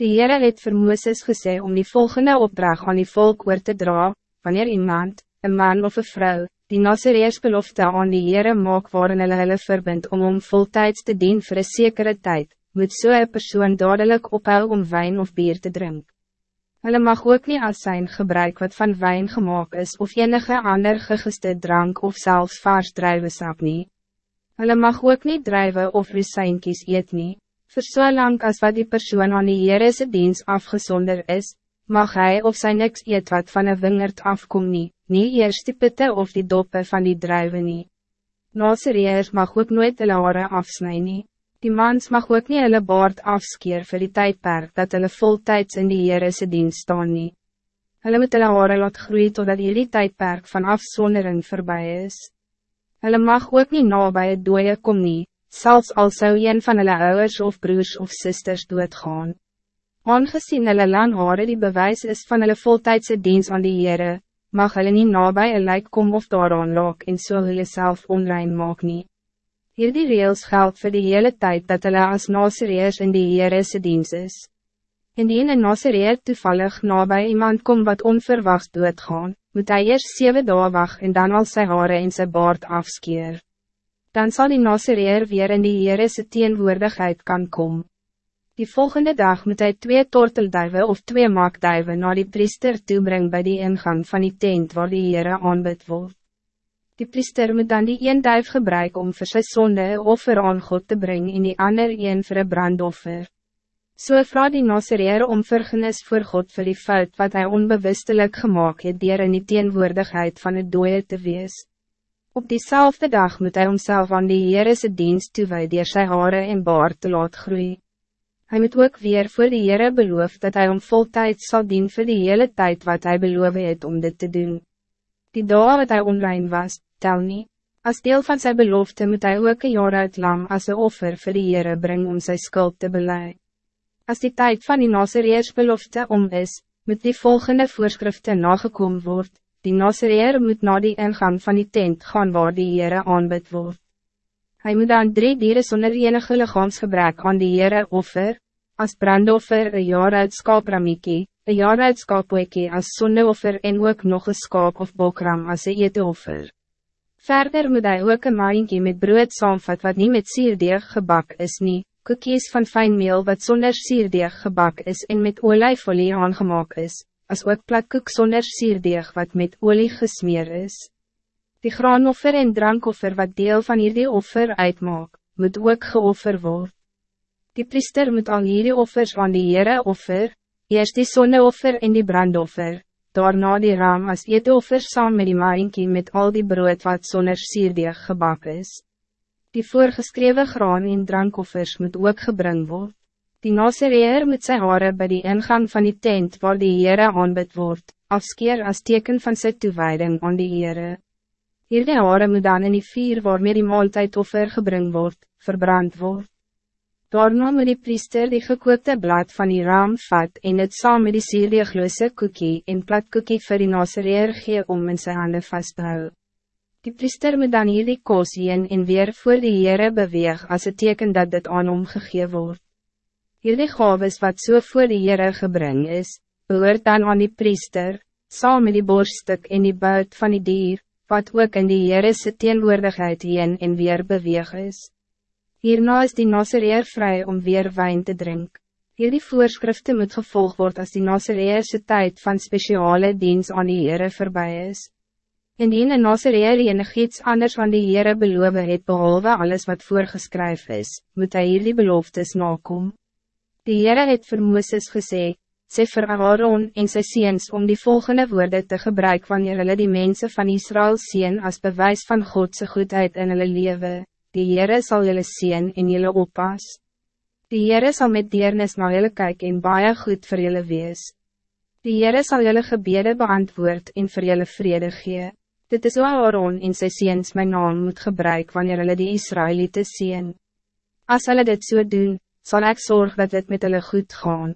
Die Heere het vir Mooses gesê om die volgende opdracht aan die volk oor te dra, wanneer iemand, een man of een vrouw, die Nazareers belofte aan die Heere maak waarin hulle hulle verbind om om voltijds te dien voor een zekere tijd, moet so een persoon dadelijk ophou om wijn of bier te drinken. Hulle mag ook niet als zijn gebruik wat van wijn gemaakt is of enige ander gegiste drank of zelfs vaars druivensap nie. Hulle mag ook niet drijven of rusijnkies eet nie. Voor so lang als wat die persoon aan die Heerese dienst afgezonder is, mag hij of sy niks eet wat van een wingerd afkom nie, nie eerst die pitte of die doppe van die druiven nie. Nasereers mag ook nooit hulle hare afsnij nie. Die mans mag ook niet hulle baard afskeer vir die tijdperk dat hulle voltijds in die Heerese dienst staan nie. Hulle moet hulle haare laat groei totdat hierdie tijdperk van afzondering voorbij is. Hulle mag ook niet nabij het dooie kom nie, selfs al zou een van hulle ouders of broers of sisters doodgaan. Aangezien hulle lang haare die bewijs is van hulle voltijdse dienst aan die Heere, mag hulle nie nabij een lijk kom of daaraan raak en so hulle self onrein maak nie. Hierdie reels geld voor de hele tijd dat hulle as Nazareers in die Heerese dienst is. Indien een Nazareer toevallig nabij iemand kom wat onverwachts doodgaan, moet hij eerst zeven dagen wacht en dan al sy hare en sy baard afskeer. Dan zal die Nazareer weer in die Heerese teenwoordigheid kan komen. Die volgende dag moet hij twee tortelduiven of twee maakduiven naar die priester toebrengen bij die ingang van die tent waar die Heere aanbid wordt. Die priester moet dan die een duif gebruiken om voor sy sonde offer aan God te brengen en die ander een voor een brandoffer. So vraag die Nazareer om vergenis voor God voor die fout wat hij onbewustelijk gemaakt het dier in die teenwoordigheid van het dooie te wees. Op diezelfde dag moet hij homself aan die Heerese dienst toewijden dier sy hare en baard te laat groei. Hij moet ook weer voor die Heere beloof dat hij om voltijd zal dienen voor die hele tijd wat hij beloof het om dit te doen. Die dag wat hij onrein was, tel nie. As deel van zijn belofte moet hij ook een jaar uit lam as een offer vir die Heere bring om zijn skuld te belei. As die tijd van die Nazareers belofte om is, moet die volgende voorschriften nagekom word. Die Nazareer moet na die ingang van die tent gaan waar die Heere aanbid word. Hij moet dan drie dieren zonder enige lichaamsgebrek aan die Heere offer, as brandoffer een jaar uit skaapramikie, een jaar uit skaapweekie as sondeoffer en ook nog een skaap of bokram as een eteoffer. Verder moet hij ook een maaienkie met brood saamvat wat niet met sierdeeg gebak is nie, koekies van fijn meel wat zonder sierdeeg gebak is en met olijfolie aangemaak is, as ook platkoek zonder sierdeeg wat met olie gesmeer is. Die graanoffer en drankoffer wat deel van hierdie offer uitmaak, moet ook geoffer word. Die priester moet al hierdie offers van die Heere offer, eerst die sonneoffer en die brandoffer, daarna die raam as eetoffer saam met die maaienkie met al die brood wat zonder sierdeeg gebak is. Die voorgeschreven graan en drankoffers moet ook gebring word. Die Nazareer moet sy hare by die ingang van die tent waar die Heere aanbid word, afskeer as teken van sy toewijding aan die Heere. Hierdie hare moet dan in die vier waarmee die maaltijdoffer gebring word, verbrand word. Daarna moet die priester die gekookte blad van die raam vat en het saam met die sierdeegloose koekie en platkoekie vir die nasereer gee om in sy hande vast te hou. Die priester moet dan hierdie koos heen en weer voor die Heere beweeg als het teken dat dit aan hom gegee word. Hierdie gaves wat so voor die Heere gebring is, behoort dan aan die priester, saam met die borststuk en die buit van die dier, wat ook in die Heere se teenwoordigheid heen en weer beweeg is. Hierna is die Nazareer vrij om weer wijn te drinken. Hierdie voorschriften moet gevolg worden als die Nazareerse tijd van speciale dienst aan die Heere voorbij is. Indien een Nazareer enig iets anders van die Heere beloof het behalve alles wat voorgeskryf is, moet hij hierdie beloftes nakom. Die Heere het vir Mooses gesê, sê vir Aaron en sy seens om die volgende woorden te gebruiken wanneer hulle die mensen van Israël zien als bewijs van Godse goedheid in hulle leven die Heere sal julle sien en julle oppas. Die Heere sal met deernis na julle kyk en baie goed voor julle wees. Die Heere sal julle gebede beantwoord en vir julle vrede gee. Dit is waar Aaron en sy seens my naam moet gebruik wanneer hulle die Israëlieten sien. Als hulle dit so doen, zal ik zorgen dat het met hulle goed gaan.